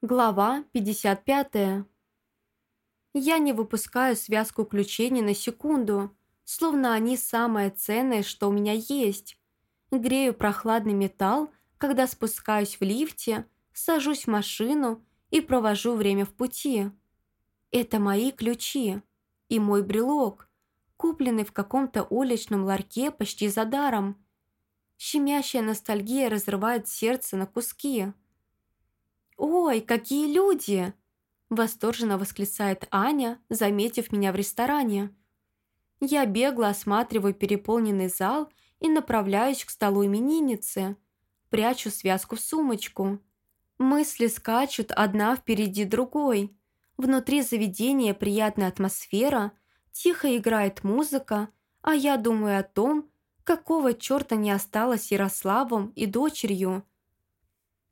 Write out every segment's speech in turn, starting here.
Глава 55. Я не выпускаю связку ключей ни на секунду, словно они самое ценное, что у меня есть. Грею прохладный металл, когда спускаюсь в лифте, сажусь в машину и провожу время в пути. Это мои ключи и мой брелок, купленный в каком-то уличном ларьке почти за даром. Щемящая ностальгия разрывает сердце на куски. «Ой, какие люди!» Восторженно восклицает Аня, заметив меня в ресторане. Я бегло осматриваю переполненный зал и направляюсь к столу именинницы. Прячу связку в сумочку. Мысли скачут одна впереди другой. Внутри заведения приятная атмосфера, тихо играет музыка, а я думаю о том, какого черта не осталось Ярославом и дочерью –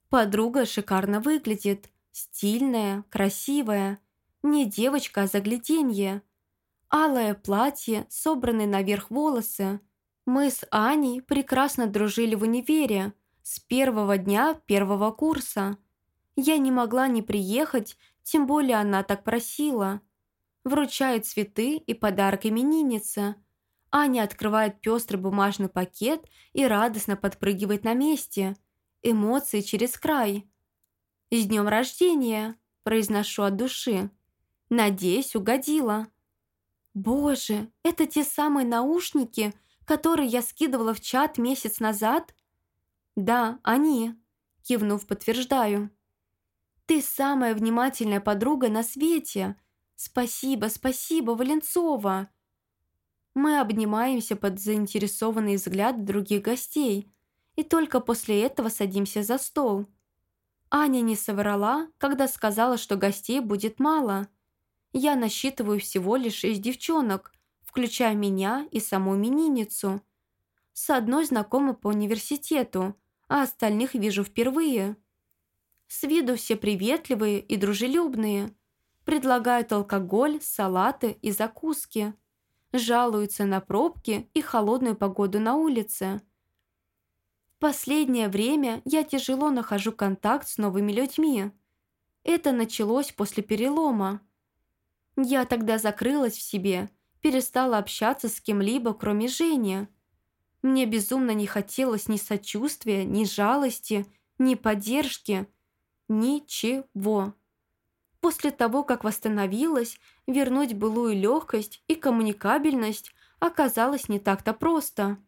Подруга шикарно выглядит, стильная, красивая. Не девочка, а загляденье. Алое платье, собранные наверх волосы. Мы с Аней прекрасно дружили в универе с первого дня первого курса. Я не могла не приехать, тем более она так просила. Вручает цветы и подарок имениннице. Аня открывает пестрый бумажный пакет и радостно подпрыгивает на месте – эмоции через край. «С днем рождения!» – произношу от души. «Надеюсь, угодила». «Боже, это те самые наушники, которые я скидывала в чат месяц назад?» «Да, они», – кивнув, подтверждаю. «Ты самая внимательная подруга на свете. Спасибо, спасибо, Валенцова!» Мы обнимаемся под заинтересованные взгляды других гостей, и только после этого садимся за стол. Аня не соврала, когда сказала, что гостей будет мало. Я насчитываю всего лишь шесть девчонок, включая меня и саму именинницу. С одной знакома по университету, а остальных вижу впервые. С виду все приветливые и дружелюбные. Предлагают алкоголь, салаты и закуски. Жалуются на пробки и холодную погоду на улице – последнее время я тяжело нахожу контакт с новыми людьми. Это началось после перелома. Я тогда закрылась в себе, перестала общаться с кем-либо, кроме Жени. Мне безумно не хотелось ни сочувствия, ни жалости, ни поддержки. Ничего. После того, как восстановилась, вернуть былую легкость и коммуникабельность оказалось не так-то просто.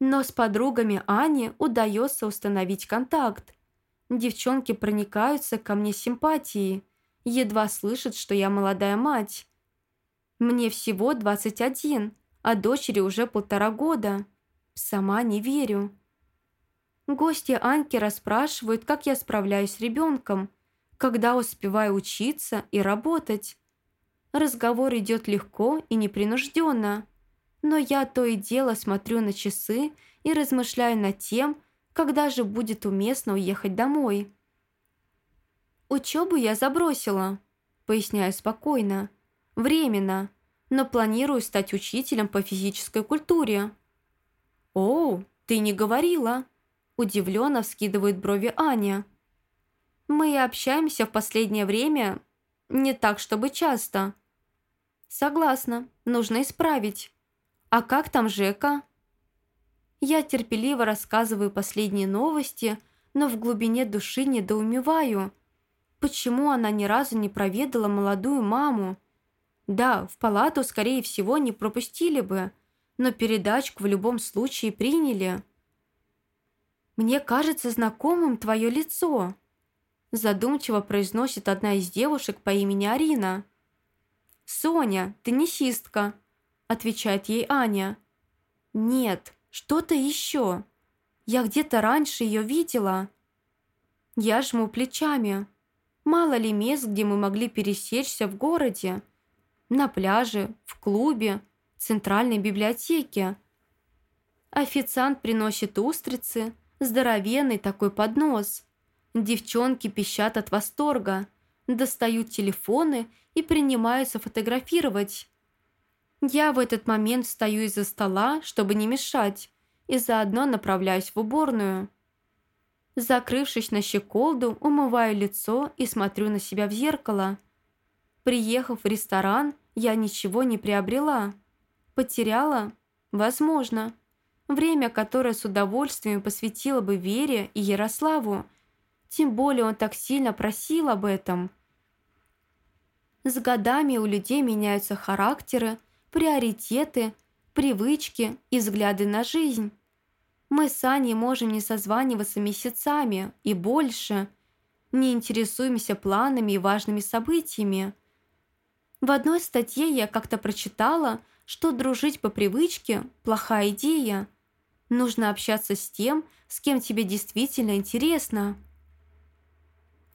Но с подругами Ани удается установить контакт. Девчонки проникаются ко мне симпатией, едва слышат, что я молодая мать. Мне всего 21, а дочери уже полтора года. Сама не верю. Гости Аньки расспрашивают, как я справляюсь с ребенком, когда успеваю учиться и работать. Разговор идет легко и непринужденно но я то и дело смотрю на часы и размышляю над тем, когда же будет уместно уехать домой. «Учебу я забросила», – поясняю спокойно. «Временно, но планирую стать учителем по физической культуре». «О, ты не говорила», – удивленно вскидывает брови Аня. «Мы общаемся в последнее время не так, чтобы часто». «Согласна, нужно исправить». «А как там Жека?» Я терпеливо рассказываю последние новости, но в глубине души недоумеваю. Почему она ни разу не проведала молодую маму? Да, в палату, скорее всего, не пропустили бы, но передачку в любом случае приняли. «Мне кажется знакомым твое лицо», задумчиво произносит одна из девушек по имени Арина. «Соня, теннисистка», отвечает ей Аня. «Нет, что-то еще. Я где-то раньше ее видела». Я жму плечами. Мало ли мест, где мы могли пересечься в городе. На пляже, в клубе, в центральной библиотеке. Официант приносит устрицы, здоровенный такой поднос. Девчонки пищат от восторга, достают телефоны и принимаются фотографировать. Я в этот момент встаю из-за стола, чтобы не мешать, и заодно направляюсь в уборную. Закрывшись на щеколду, умываю лицо и смотрю на себя в зеркало. Приехав в ресторан, я ничего не приобрела. Потеряла? Возможно. Время, которое с удовольствием посвятила бы Вере и Ярославу. Тем более он так сильно просил об этом. С годами у людей меняются характеры, приоритеты, привычки и взгляды на жизнь. Мы с Аней можем не созваниваться месяцами и больше, не интересуемся планами и важными событиями. В одной статье я как-то прочитала, что дружить по привычке – плохая идея. Нужно общаться с тем, с кем тебе действительно интересно.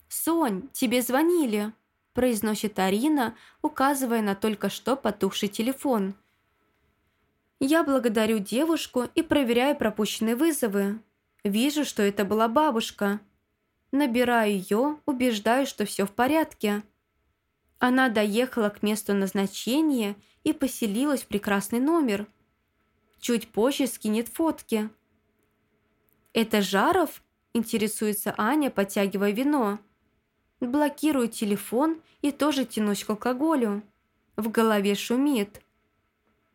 «Сонь, тебе звонили», – произносит Арина, указывая на только что потухший телефон – я благодарю девушку и проверяю пропущенные вызовы. Вижу, что это была бабушка. Набираю ее, убеждаю, что все в порядке. Она доехала к месту назначения и поселилась в прекрасный номер. Чуть позже скинет фотки. «Это Жаров?» – интересуется Аня, подтягивая вино. Блокирую телефон и тоже тянусь к алкоголю. В голове шумит.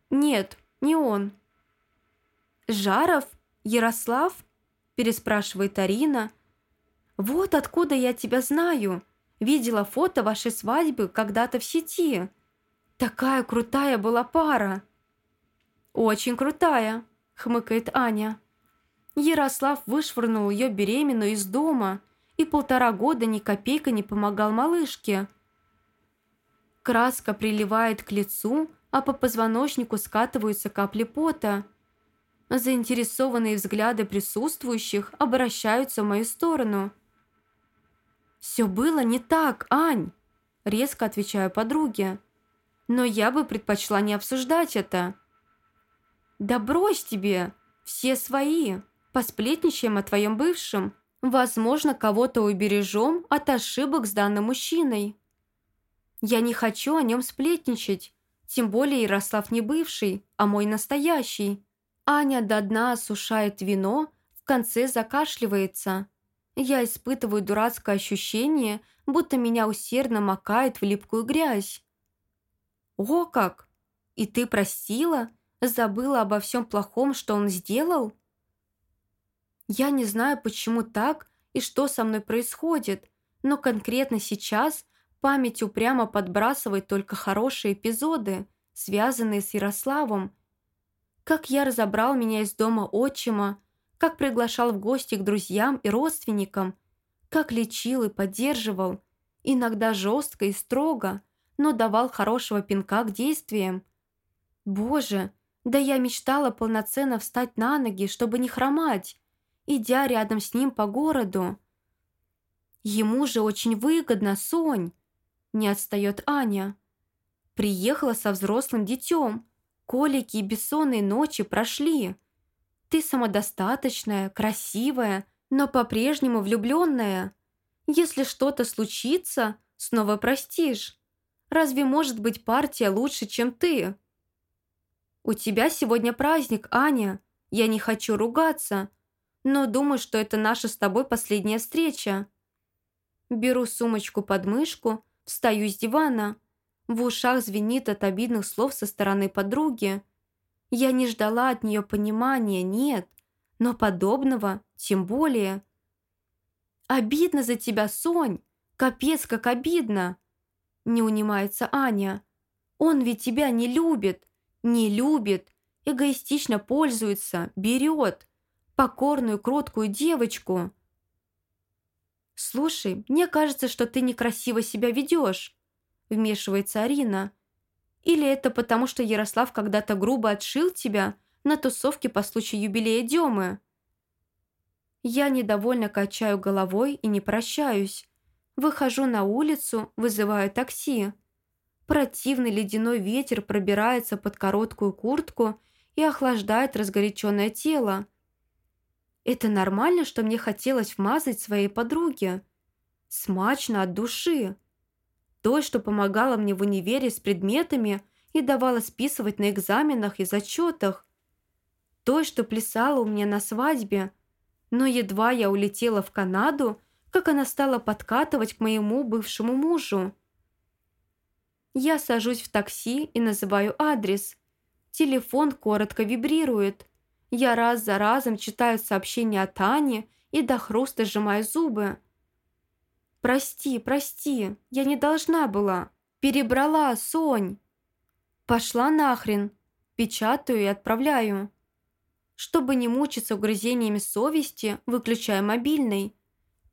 «Нет, не он». «Жаров? Ярослав?» – переспрашивает Арина. «Вот откуда я тебя знаю. Видела фото вашей свадьбы когда-то в сети. Такая крутая была пара». «Очень крутая», – хмыкает Аня. Ярослав вышвырнул ее беременную из дома и полтора года ни копейка не помогал малышке. Краска приливает к лицу, а по позвоночнику скатываются капли пота. Заинтересованные взгляды присутствующих обращаются в мою сторону. «Все было не так, Ань!» – резко отвечаю подруге. «Но я бы предпочла не обсуждать это». «Да брось тебе! Все свои! Посплетничаем о твоем бывшем. Возможно, кого-то убережем от ошибок с данным мужчиной». «Я не хочу о нем сплетничать. Тем более Ярослав не бывший, а мой настоящий. Аня до дна осушает вино, в конце закашливается. Я испытываю дурацкое ощущение, будто меня усердно макает в липкую грязь. «О как! И ты простила? Забыла обо всем плохом, что он сделал?» Я не знаю, почему так и что со мной происходит, но конкретно сейчас Память упрямо подбрасывает только хорошие эпизоды, связанные с Ярославом. Как я разобрал меня из дома отчима, как приглашал в гости к друзьям и родственникам, как лечил и поддерживал, иногда жестко и строго, но давал хорошего пинка к действиям. Боже, да я мечтала полноценно встать на ноги, чтобы не хромать, идя рядом с ним по городу. Ему же очень выгодно, Сонь. Не отстает Аня. Приехала со взрослым детем. Колики и бессонные ночи прошли. Ты самодостаточная, красивая, но по-прежнему влюбленная. Если что-то случится, снова простишь. Разве может быть партия лучше, чем ты? У тебя сегодня праздник, Аня. Я не хочу ругаться, но думаю, что это наша с тобой последняя встреча. Беру сумочку под мышку Встаю с дивана. В ушах звенит от обидных слов со стороны подруги. Я не ждала от нее понимания, нет. Но подобного тем более. «Обидно за тебя, Сонь! Капец, как обидно!» Не унимается Аня. «Он ведь тебя не любит, не любит, эгоистично пользуется, берет. Покорную, кроткую девочку». «Слушай, мне кажется, что ты некрасиво себя ведешь», – вмешивается Арина. «Или это потому, что Ярослав когда-то грубо отшил тебя на тусовке по случаю юбилея Демы?» Я недовольно качаю головой и не прощаюсь. Выхожу на улицу, вызываю такси. Противный ледяной ветер пробирается под короткую куртку и охлаждает разгоряченное тело. Это нормально, что мне хотелось вмазать своей подруге. Смачно от души. Той, что помогала мне в универе с предметами и давала списывать на экзаменах и зачетах. Той, что плясала у меня на свадьбе. Но едва я улетела в Канаду, как она стала подкатывать к моему бывшему мужу. Я сажусь в такси и называю адрес. Телефон коротко вибрирует. Я раз за разом читаю сообщения от Ани и до хруста сжимаю зубы. «Прости, прости, я не должна была. Перебрала, Сонь!» «Пошла нахрен!» Печатаю и отправляю. Чтобы не мучиться угрызениями совести, выключаю мобильный.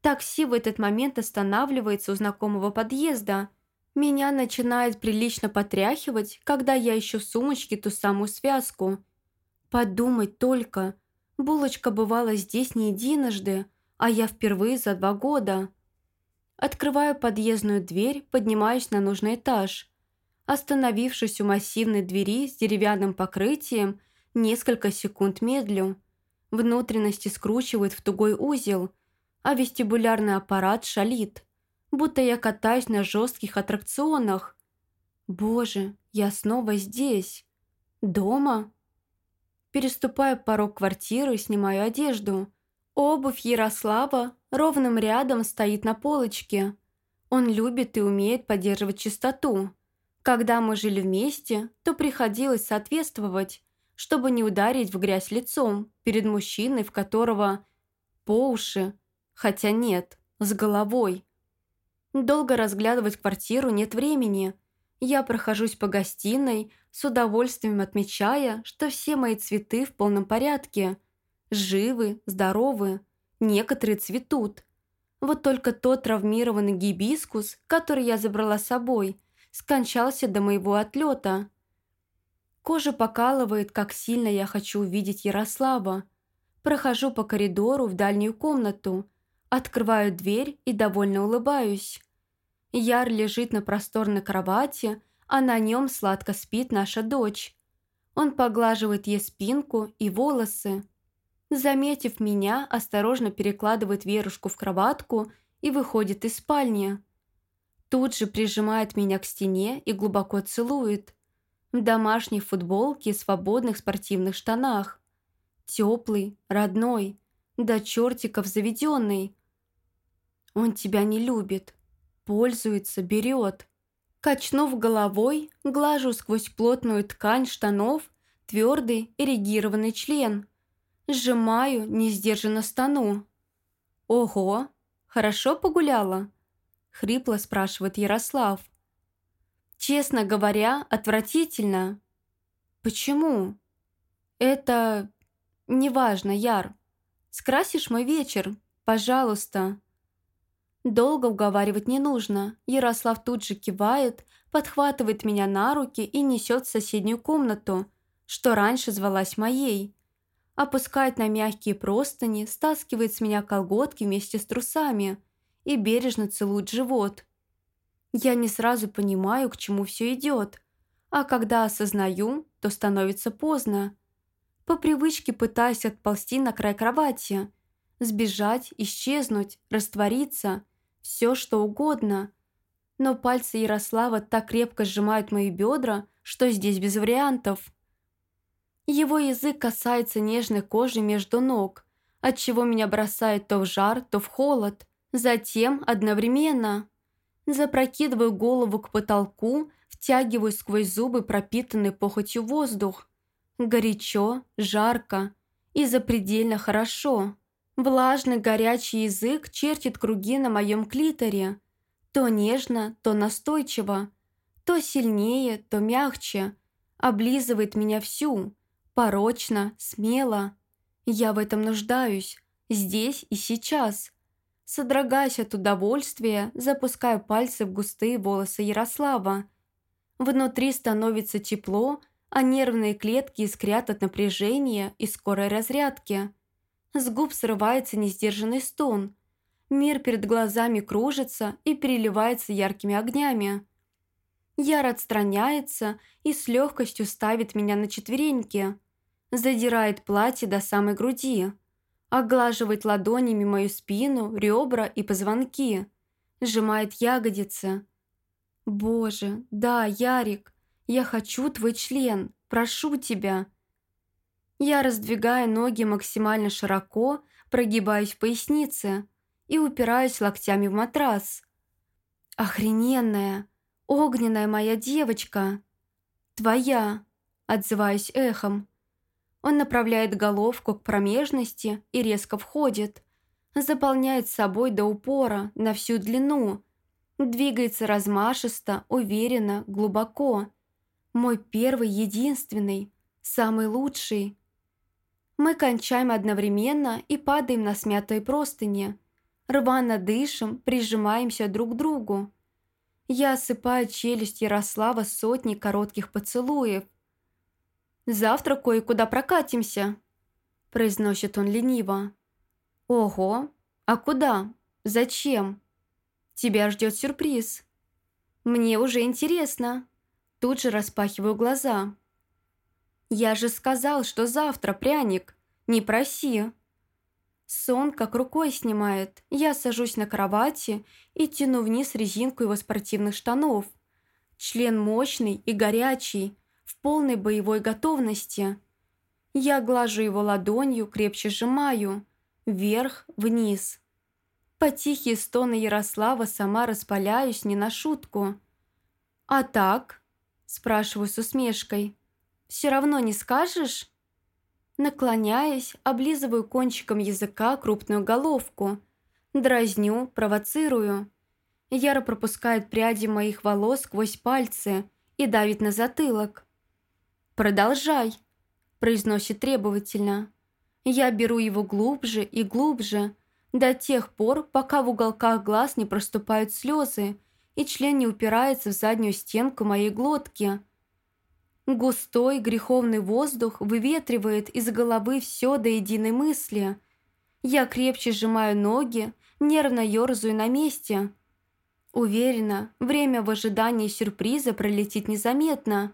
Такси в этот момент останавливается у знакомого подъезда. Меня начинает прилично потряхивать, когда я ищу в сумочке ту самую связку. Подумать только, булочка бывала здесь не единожды, а я впервые за два года. Открываю подъездную дверь, поднимаюсь на нужный этаж. Остановившись у массивной двери с деревянным покрытием, Несколько секунд медлю. Внутренности скручивает в тугой узел, а вестибулярный аппарат шалит, будто я катаюсь на жестких аттракционах. Боже, я снова здесь. Дома? Переступаю порог квартиры и снимаю одежду. Обувь Ярослава ровным рядом стоит на полочке. Он любит и умеет поддерживать чистоту. Когда мы жили вместе, то приходилось соответствовать, чтобы не ударить в грязь лицом перед мужчиной, в которого по уши, хотя нет, с головой. Долго разглядывать квартиру нет времени. Я прохожусь по гостиной, с удовольствием отмечая, что все мои цветы в полном порядке. Живы, здоровы, некоторые цветут. Вот только тот травмированный гибискус, который я забрала с собой, скончался до моего отлета. Кожа покалывает, как сильно я хочу увидеть Ярослава. Прохожу по коридору в дальнюю комнату, открываю дверь и довольно улыбаюсь. Яр лежит на просторной кровати, а на нем сладко спит наша дочь. Он поглаживает ей спинку и волосы. Заметив меня, осторожно перекладывает Верушку в кроватку и выходит из спальни. Тут же прижимает меня к стене и глубоко целует в домашней футболке и свободных спортивных штанах. Теплый, родной, до чертиков заведенный. Он тебя не любит, пользуется, берет. Качнув головой, глажу сквозь плотную ткань штанов твердый эрегированный член. Сжимаю, не сдержанно стану. «Ого, хорошо погуляла?» — хрипло спрашивает Ярослав. Честно говоря, отвратительно. Почему? Это... Неважно, Яр. Скрасишь мой вечер, пожалуйста. Долго уговаривать не нужно. Ярослав тут же кивает, подхватывает меня на руки и несет в соседнюю комнату, что раньше звалась моей. Опускает на мягкие простыни, стаскивает с меня колготки вместе с трусами и бережно целует живот. Я не сразу понимаю, к чему все идет, а когда осознаю, то становится поздно. По привычке пытаюсь отползти на край кровати, сбежать, исчезнуть, раствориться, все что угодно. Но пальцы Ярослава так крепко сжимают мои бедра, что здесь без вариантов. Его язык касается нежной кожи между ног, отчего меня бросает то в жар, то в холод, затем одновременно. Запрокидываю голову к потолку, втягиваю сквозь зубы пропитанный похотью воздух. Горячо, жарко и запредельно хорошо. Влажный горячий язык чертит круги на моем клиторе. То нежно, то настойчиво, то сильнее, то мягче. Облизывает меня всю, порочно, смело. Я в этом нуждаюсь, здесь и сейчас. Содрогаясь от удовольствия, запускаю пальцы в густые волосы Ярослава. Внутри становится тепло, а нервные клетки искрят от напряжения и скорой разрядки. С губ срывается несдержанный стон. Мир перед глазами кружится и переливается яркими огнями. Яр отстраняется и с легкостью ставит меня на четвереньки. Задирает платье до самой груди оглаживает ладонями мою спину, ребра и позвонки, сжимает ягодицы. «Боже, да, Ярик, я хочу твой член, прошу тебя». Я раздвигаю ноги максимально широко, Прогибаюсь в пояснице и упираюсь локтями в матрас. «Охрененная, огненная моя девочка!» «Твоя!» – отзываюсь эхом. Он направляет головку к промежности и резко входит. Заполняет собой до упора, на всю длину. Двигается размашисто, уверенно, глубоко. Мой первый, единственный, самый лучший. Мы кончаем одновременно и падаем на смятые простыни. Рвано дышим, прижимаемся друг к другу. Я осыпаю челюсть Ярослава сотней коротких поцелуев. «Завтра кое-куда прокатимся», – произносит он лениво. «Ого, а куда? Зачем?» «Тебя ждет сюрприз». «Мне уже интересно». Тут же распахиваю глаза. «Я же сказал, что завтра, пряник. Не проси». Сон как рукой снимает. Я сажусь на кровати и тяну вниз резинку его спортивных штанов. Член мощный и горячий, в полной боевой готовности. Я глажу его ладонью, крепче сжимаю. Вверх, вниз. По тихие стоны Ярослава сама распаляюсь не на шутку. «А так?» – спрашиваю с усмешкой. «Все равно не скажешь?» Наклоняясь, облизываю кончиком языка крупную головку. Дразню, провоцирую. Яра пропускает пряди моих волос сквозь пальцы и давит на затылок. «Продолжай», – произносит требовательно. Я беру его глубже и глубже, до тех пор, пока в уголках глаз не проступают слезы и член не упирается в заднюю стенку моей глотки – Густой греховный воздух выветривает из головы все до единой мысли. Я крепче сжимаю ноги, нервно ерзаю на месте. Уверена, время в ожидании сюрприза пролетит незаметно.